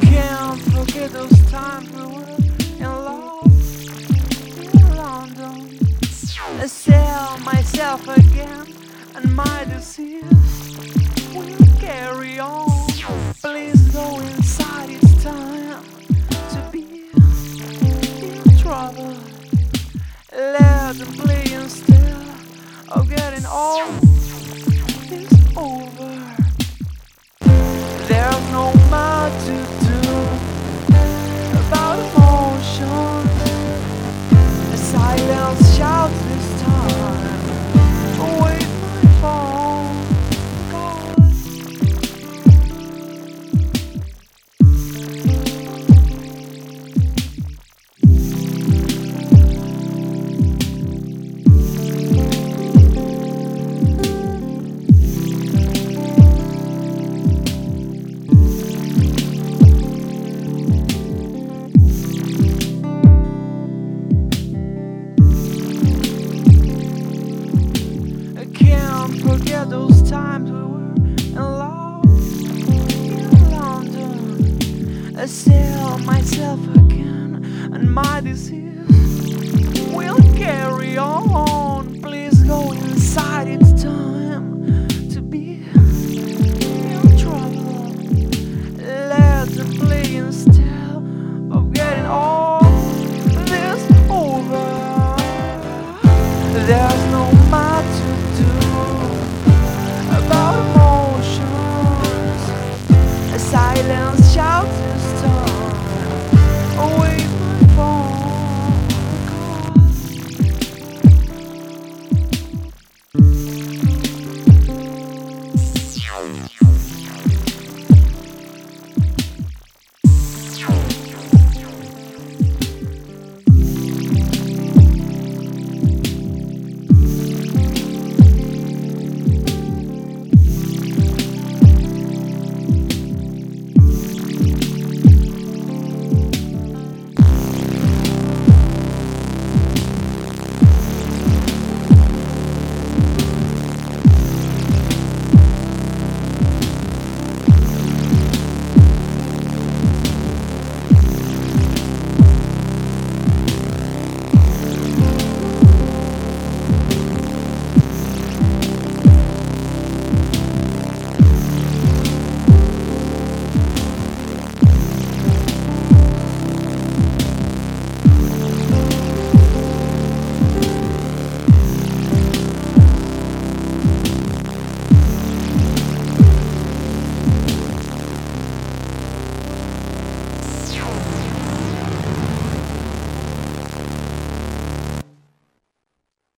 Can't forget those times we were sell myself again, and my disease will carry on. Please go inside, it's time to be in trouble. Let them play instead of getting old. It's over. Silence forget those times we were in love in London. I sell myself again, and my disease will carry on.